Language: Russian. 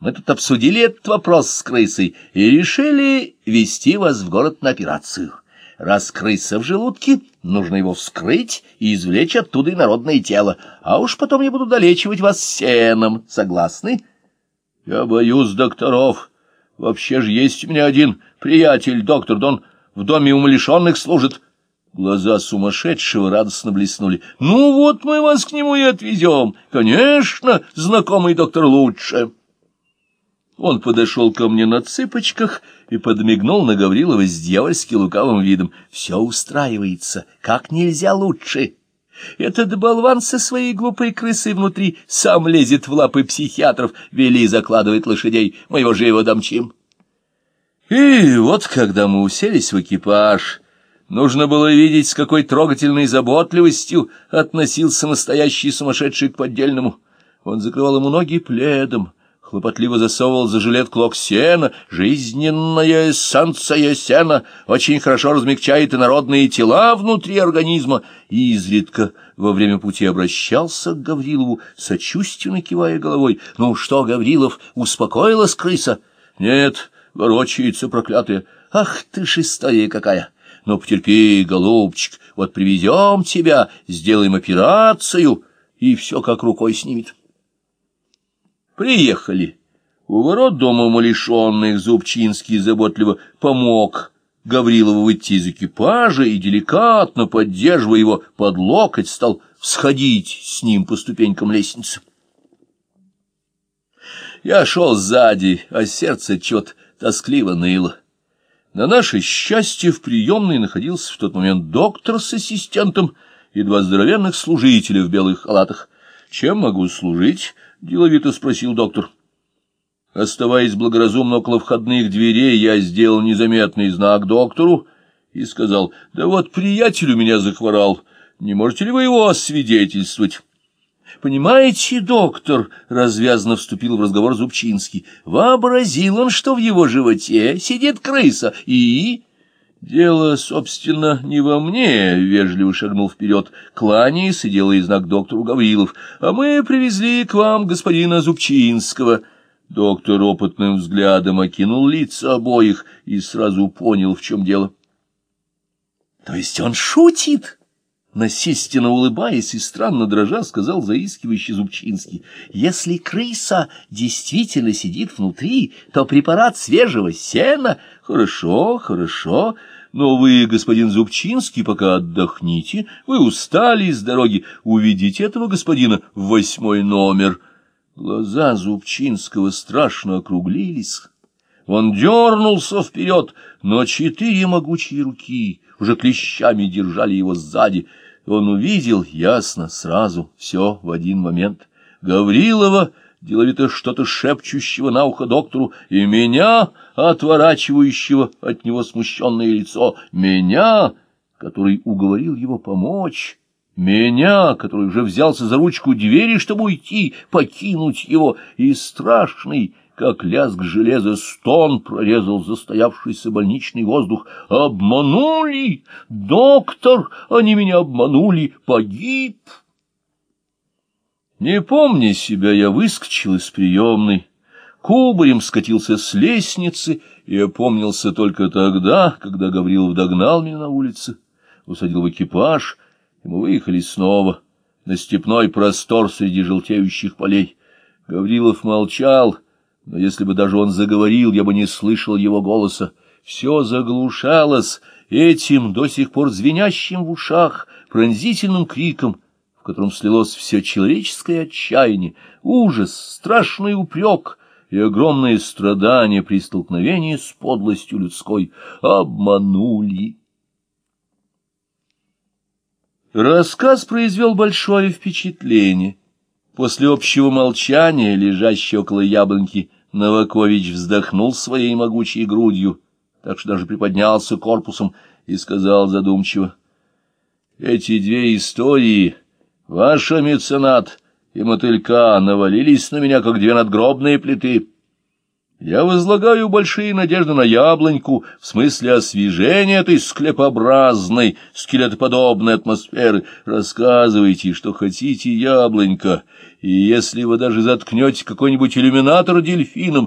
Мы тут обсудили этот вопрос с крысой и решили вести вас в город на операцию. Раз крыса в желудке, нужно его вскрыть и извлечь оттуда инородное тело, а уж потом я буду долечивать вас сеном. Согласны? Я боюсь докторов. Вообще же есть у меня один приятель, доктор, да он в доме умалишенных служит. Глаза сумасшедшего радостно блеснули. «Ну вот мы вас к нему и отвезем. Конечно, знакомый доктор лучше». Он подошел ко мне на цыпочках и подмигнул на Гаврилова с дьявольски лукавым видом. «Все устраивается, как нельзя лучше. Этот болван со своей глупой крысой внутри сам лезет в лапы психиатров, вели закладывает лошадей, мы его живо домчим». И вот, когда мы уселись в экипаж... Нужно было видеть, с какой трогательной заботливостью относился настоящий сумасшедший к поддельному. Он закрывал ему ноги пледом, хлопотливо засовывал за жилет клок сена. Жизненная эссенция сена очень хорошо размягчает инородные тела внутри организма. И изредка во время пути обращался к Гаврилову, сочувственно кивая головой. «Ну что, Гаврилов, успокоилась крыса?» «Нет, ворочается проклятая. Ах ты шестая какая!» Ну, потерпи, голубчик, вот привезем тебя, сделаем операцию, и все как рукой снимет. Приехали. У ворот дома умалишенных Зубчинский заботливо помог Гаврилову выйти из экипажа и, деликатно поддерживая его под локоть, стал всходить с ним по ступенькам лестницы. Я шел сзади, а сердце чё-то тоскливо ныло. На наше счастье в приемной находился в тот момент доктор с ассистентом и два здоровенных служителя в белых халатах. «Чем могу служить?» — деловито спросил доктор. Оставаясь благоразумно около входных дверей, я сделал незаметный знак доктору и сказал, «Да вот приятель у меня захворал, не можете ли вы его освидетельствовать?» Понимаете, доктор, — развязно вступил в разговор Зубчинский, — вообразил он, что в его животе сидит крыса, и... Дело, собственно, не во мне, — вежливо шагнул вперед, кланяясь и делая знак доктору Гаврилов, — а мы привезли к вам господина Зубчинского. Доктор опытным взглядом окинул лица обоих и сразу понял, в чем дело. — То есть он шутит? — Насильственно улыбаясь и странно дрожа, сказал заискивающий Зубчинский. «Если крыса действительно сидит внутри, то препарат свежего сена...» «Хорошо, хорошо, но вы, господин Зубчинский, пока отдохните, вы устали с дороги, уведите этого господина в восьмой номер». Глаза Зубчинского страшно округлились. Он дернулся вперед, но четыре могучие руки уже клещами держали его сзади — он увидел ясно, сразу, все в один момент. Гаврилова, деловито что-то шепчущего на ухо доктору, и меня, отворачивающего от него смущенное лицо, меня, который уговорил его помочь, меня, который уже взялся за ручку двери, чтобы уйти, покинуть его, и страшный, как лязг железа, стон прорезал застоявшийся больничный воздух. «Обманули! Доктор! Они меня обманули! Погиб!» Не помня себя, я выскочил из приемной, кубарем скатился с лестницы и опомнился только тогда, когда Гаврилов догнал меня на улице, усадил в экипаж, и мы выехали снова на степной простор среди желтеющих полей. Гаврилов молчал, — но если бы даже он заговорил, я бы не слышал его голоса. Все заглушалось этим до сих пор звенящим в ушах пронзительным криком, в котором слилось все человеческое отчаяние, ужас, страшный упрек и огромное страдание при столкновении с подлостью людской. Обманули. Рассказ произвел большое впечатление. После общего молчания, лежащего около яблоньки, Новакович вздохнул своей могучей грудью, так что даже приподнялся корпусом и сказал задумчиво, «Эти две истории, ваша меценат и мотылька, навалились на меня, как две надгробные плиты. Я возлагаю большие надежды на яблоньку в смысле освежения этой склепообразной, скелетоподобной атмосферы. Рассказывайте, что хотите, яблонька, и если вы даже заткнете какой-нибудь иллюминатор дельфином,